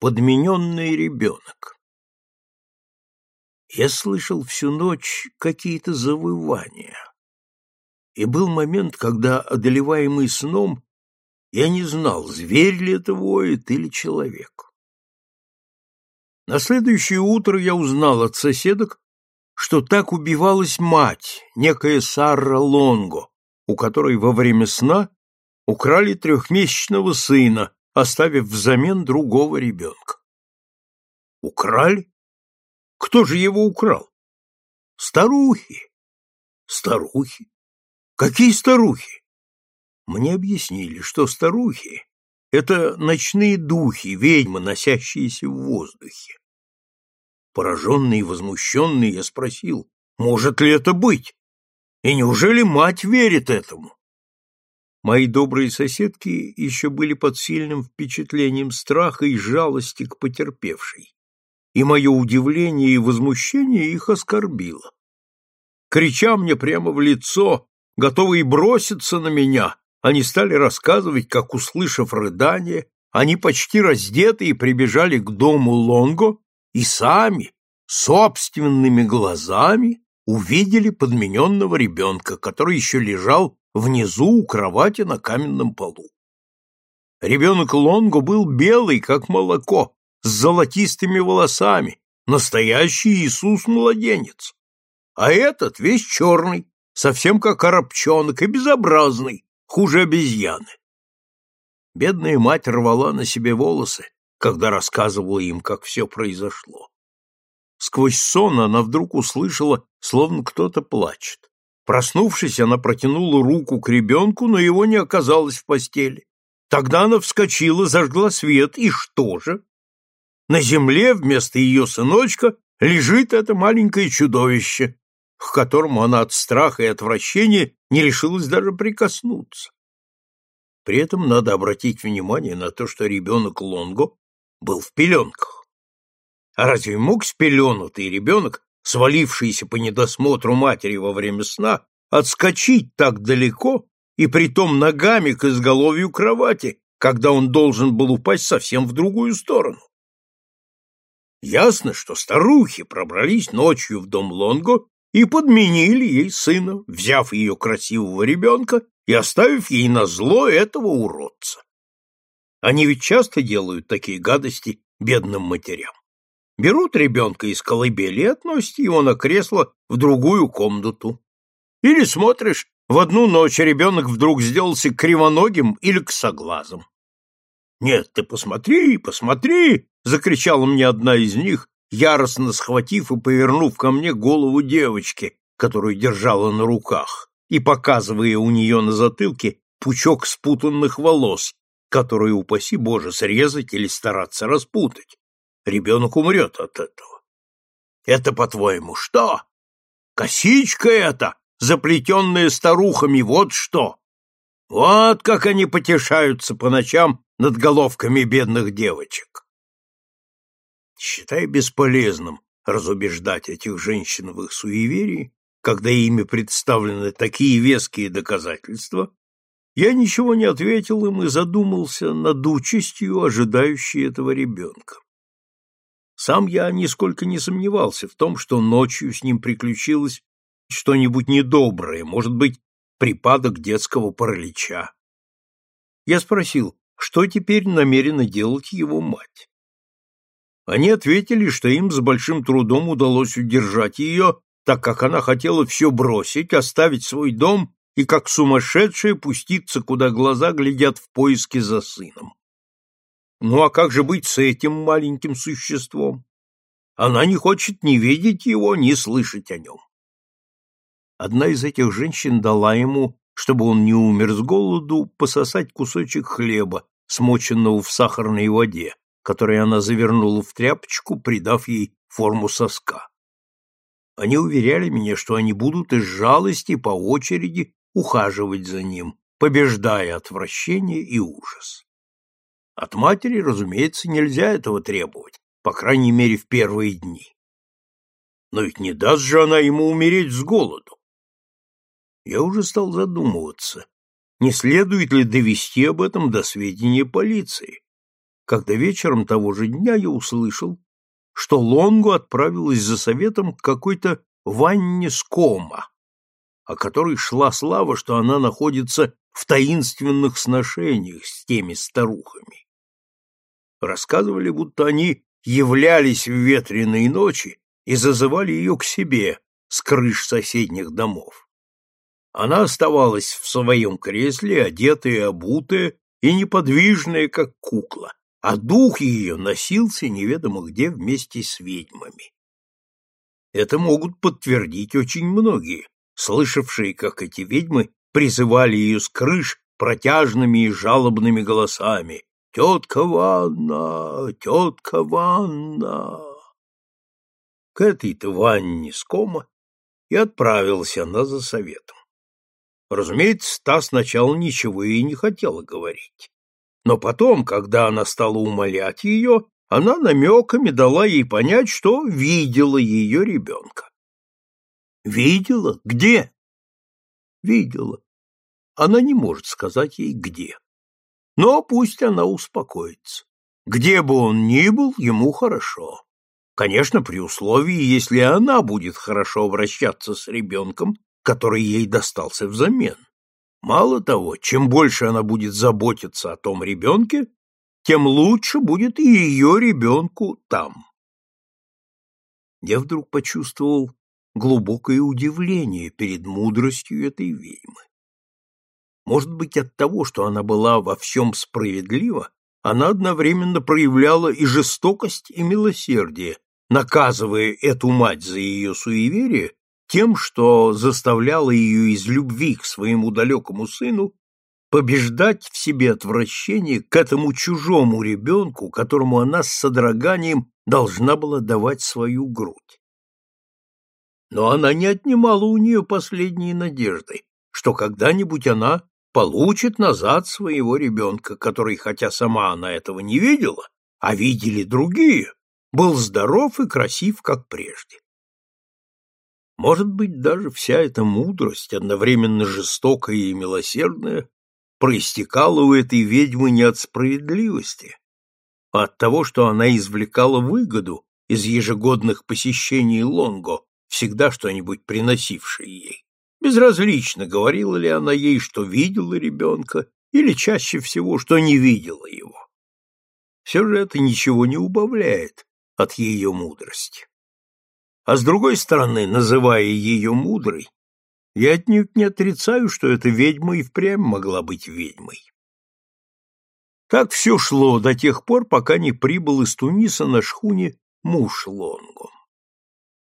Подмененный ребенок. Я слышал всю ночь какие-то завывания. И был момент, когда, одолеваемый сном, я не знал, зверь ли это воет или человек. На следующее утро я узнал от соседок, что так убивалась мать, некая Сара Лонго, у которой во время сна украли трехмесячного сына, оставив взамен другого ребенка. Украли? Кто же его украл? Старухи. Старухи? Какие старухи? Мне объяснили, что старухи — это ночные духи, ведьмы, носящиеся в воздухе. Пораженный и возмущенный, я спросил, может ли это быть? И неужели мать верит этому? Мои добрые соседки еще были под сильным впечатлением страха и жалости к потерпевшей и мое удивление и возмущение их оскорбило. Крича мне прямо в лицо, готовые броситься на меня, они стали рассказывать, как, услышав рыдание, они почти раздетые прибежали к дому Лонго и сами, собственными глазами, увидели подмененного ребенка, который еще лежал внизу у кровати на каменном полу. Ребенок Лонго был белый, как молоко, с золотистыми волосами, настоящий Иисус-младенец. А этот весь черный, совсем как арабчонок и безобразный, хуже обезьяны. Бедная мать рвала на себе волосы, когда рассказывала им, как все произошло. Сквозь сон она вдруг услышала, словно кто-то плачет. Проснувшись, она протянула руку к ребенку, но его не оказалось в постели. Тогда она вскочила, зажгла свет, и что же? На земле вместо ее сыночка лежит это маленькое чудовище, к которому она от страха и отвращения не решилась даже прикоснуться. При этом надо обратить внимание на то, что ребенок Лонго был в пеленках. А разве мог спеленутый ребенок, свалившийся по недосмотру матери во время сна, отскочить так далеко и притом ногами к изголовью кровати, когда он должен был упасть совсем в другую сторону? Ясно, что старухи пробрались ночью в дом Лонго и подменили ей сына, взяв ее красивого ребенка и оставив ей на зло этого уродца. Они ведь часто делают такие гадости бедным матерям. Берут ребенка из колыбели и относят его на кресло в другую комнату. Или смотришь, в одну ночь ребенок вдруг сделался кривоногим или косоглазым. Нет, ты посмотри, посмотри, закричала мне одна из них, яростно схватив и повернув ко мне голову девочки, которую держала на руках, и показывая у нее на затылке пучок спутанных волос, которые, упаси Боже, срезать или стараться распутать. Ребенок умрет от этого. Это, по-твоему, что? Косичка это, заплетенная старухами, вот что! Вот как они потешаются по ночам над головками бедных девочек. Считай бесполезным разубеждать этих женщин в их суеверии, когда ими представлены такие веские доказательства, я ничего не ответил им и задумался над участью, ожидающей этого ребенка. Сам я нисколько не сомневался в том, что ночью с ним приключилось что-нибудь недоброе, может быть, припадок детского паралича. Я спросил, что теперь намерена делать его мать. Они ответили, что им с большим трудом удалось удержать ее, так как она хотела все бросить, оставить свой дом и как сумасшедшая пуститься, куда глаза глядят в поиске за сыном. Ну а как же быть с этим маленьким существом? Она не хочет ни видеть его, ни слышать о нем. Одна из этих женщин дала ему, чтобы он не умер с голоду, пососать кусочек хлеба, смоченного в сахарной воде, который она завернула в тряпочку, придав ей форму соска. Они уверяли меня, что они будут из жалости по очереди ухаживать за ним, побеждая отвращение и ужас. От матери, разумеется, нельзя этого требовать, по крайней мере, в первые дни. Но ведь не даст же она ему умереть с голоду. Я уже стал задумываться, не следует ли довести об этом до сведения полиции. когда вечером того же дня я услышал, что Лонгу отправилась за советом к какой-то Ванне Скома, о которой шла слава, что она находится в таинственных сношениях с теми старухами. Рассказывали, будто они являлись в ветреные ночи и зазывали ее к себе с крыш соседних домов. Она оставалась в своем кресле, одетая обутая, и неподвижная, как кукла, а дух ее носился неведомо где вместе с ведьмами. Это могут подтвердить очень многие, слышавшие, как эти ведьмы призывали ее с крыш протяжными и жалобными голосами «Тетка Ванна! Тетка Ванна!» К этой-то Ванне с кома и отправился она за советом. Разумеется, та сначала ничего и не хотела говорить. Но потом, когда она стала умолять ее, она намеками дала ей понять, что видела ее ребенка. Видела? Где? Видела. Она не может сказать ей где. Но пусть она успокоится. Где бы он ни был, ему хорошо. Конечно, при условии, если она будет хорошо обращаться с ребенком который ей достался взамен. Мало того, чем больше она будет заботиться о том ребенке, тем лучше будет и ее ребенку там. Я вдруг почувствовал глубокое удивление перед мудростью этой ведьмы. Может быть, от того, что она была во всем справедлива, она одновременно проявляла и жестокость, и милосердие, наказывая эту мать за ее суеверие тем, что заставляло ее из любви к своему далекому сыну побеждать в себе отвращение к этому чужому ребенку, которому она с содроганием должна была давать свою грудь. Но она не отнимала у нее последние надежды, что когда-нибудь она получит назад своего ребенка, который, хотя сама она этого не видела, а видели другие, был здоров и красив, как прежде. Может быть, даже вся эта мудрость, одновременно жестокая и милосердная, проистекала у этой ведьмы не от справедливости, а от того, что она извлекала выгоду из ежегодных посещений Лонго, всегда что-нибудь приносившее ей. Безразлично, говорила ли она ей, что видела ребенка, или чаще всего, что не видела его. Все же это ничего не убавляет от ее мудрости. А с другой стороны, называя ее мудрой, я отнюдь не отрицаю, что эта ведьма и впрямь могла быть ведьмой. Так все шло до тех пор, пока не прибыл из Туниса на шхуне муж Лонгу.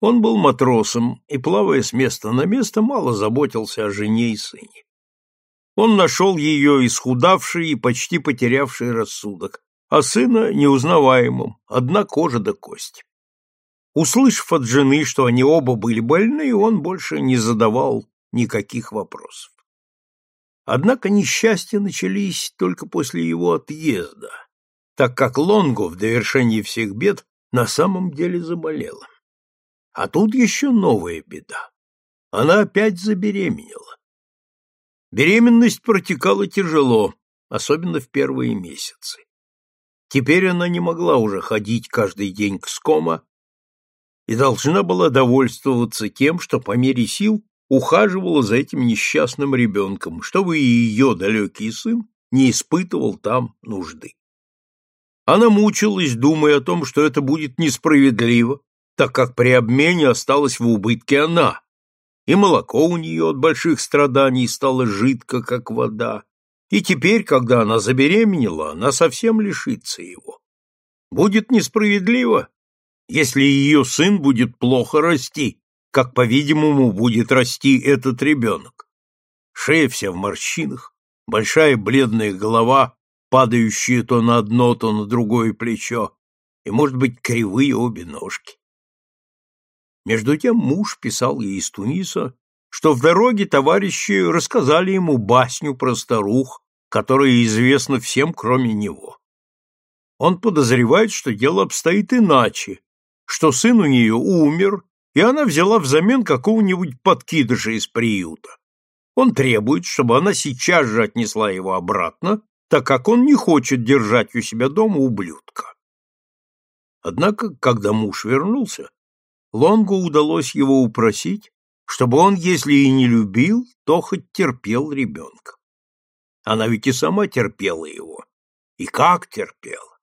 Он был матросом и, плавая с места на место, мало заботился о жене и сыне. Он нашел ее исхудавшей и почти потерявшей рассудок, а сына неузнаваемым, одна кожа до кости. Услышав от жены, что они оба были больны, он больше не задавал никаких вопросов. Однако несчастья начались только после его отъезда, так как Лонго в довершении всех бед на самом деле заболела. А тут еще новая беда. Она опять забеременела. Беременность протекала тяжело, особенно в первые месяцы. Теперь она не могла уже ходить каждый день к скома, и должна была довольствоваться тем, что по мере сил ухаживала за этим несчастным ребенком, чтобы и ее далекий сын не испытывал там нужды. Она мучилась, думая о том, что это будет несправедливо, так как при обмене осталась в убытке она, и молоко у нее от больших страданий стало жидко, как вода, и теперь, когда она забеременела, она совсем лишится его. Будет несправедливо, если ее сын будет плохо расти, как, по-видимому, будет расти этот ребенок. Шея вся в морщинах, большая бледная голова, падающая то на одно, то на другое плечо, и, может быть, кривые обе ножки. Между тем муж писал ей из Туниса, что в дороге товарищи рассказали ему басню про старух, которая известна всем, кроме него. Он подозревает, что дело обстоит иначе, что сын у нее умер, и она взяла взамен какого-нибудь подкидыша из приюта. Он требует, чтобы она сейчас же отнесла его обратно так как он не хочет держать у себя дома ублюдка. Однако, когда муж вернулся, Лонгу удалось его упросить, чтобы он, если и не любил, то хоть терпел ребенка. Она ведь и сама терпела его. И как терпела!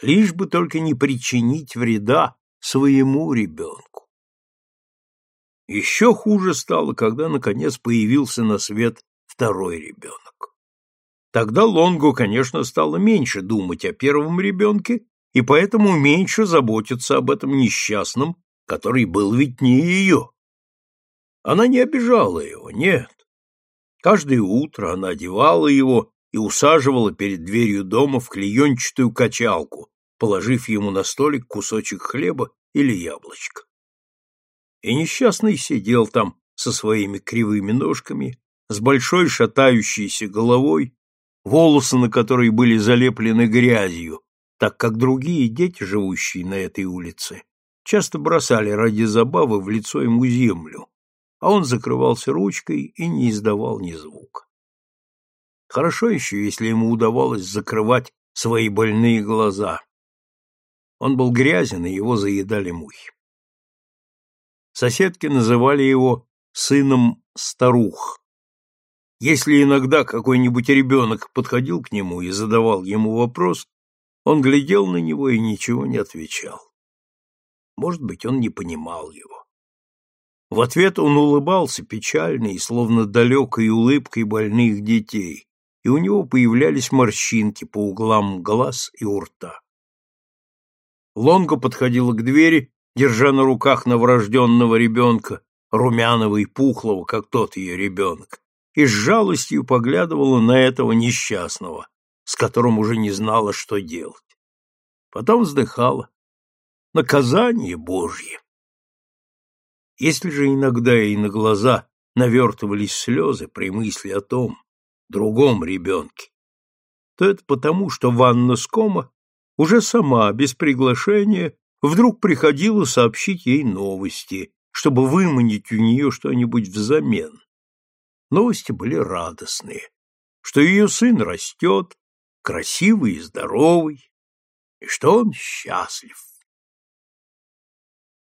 Лишь бы только не причинить вреда своему ребенку. Еще хуже стало, когда, наконец, появился на свет второй ребенок. Тогда Лонгу, конечно, стало меньше думать о первом ребенке и поэтому меньше заботиться об этом несчастном, который был ведь не ее. Она не обижала его, нет. Каждое утро она одевала его и усаживала перед дверью дома в клеенчатую качалку, положив ему на столик кусочек хлеба или яблочко. И несчастный сидел там со своими кривыми ножками, с большой шатающейся головой, волосы на которой были залеплены грязью, так как другие дети, живущие на этой улице, часто бросали ради забавы в лицо ему землю, а он закрывался ручкой и не издавал ни звука. Хорошо еще, если ему удавалось закрывать свои больные глаза. Он был грязен, и его заедали мухи. Соседки называли его сыном старух. Если иногда какой-нибудь ребенок подходил к нему и задавал ему вопрос, он глядел на него и ничего не отвечал. Может быть, он не понимал его. В ответ он улыбался печальной, словно далекой улыбкой больных детей, и у него появлялись морщинки по углам глаз и у рта. Лонго подходила к двери, держа на руках новорожденного ребенка, румяного и пухлого, как тот ее ребенок, и с жалостью поглядывала на этого несчастного, с которым уже не знала, что делать. Потом вздыхала. Наказание Божье! Если же иногда ей на глаза навертывались слезы при мысли о том, другом ребенке, то это потому, что Ванна Скома уже сама, без приглашения, вдруг приходила сообщить ей новости, чтобы выманить у нее что-нибудь взамен. Новости были радостные, что ее сын растет, красивый и здоровый, и что он счастлив.